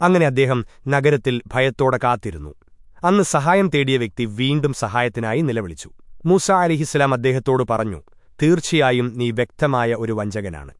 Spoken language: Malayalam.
അങ്ങനെ അദ്ദേഹം നഗരത്തിൽ ഭയത്തോടെ കാത്തിരുന്നു. അന്ന് സഹായം തേടിയ വ്യക്തി വീണ്ടും സഹായത്തിനായി നിലവിളിച്ചു. മൂസ അലിഹിസ്ലാം അദ്ദേഹത്തോടു പറഞ്ഞു തീർച്ചയായും നീ വ്യക്തമായ ഒരു വഞ്ചകനാണ്.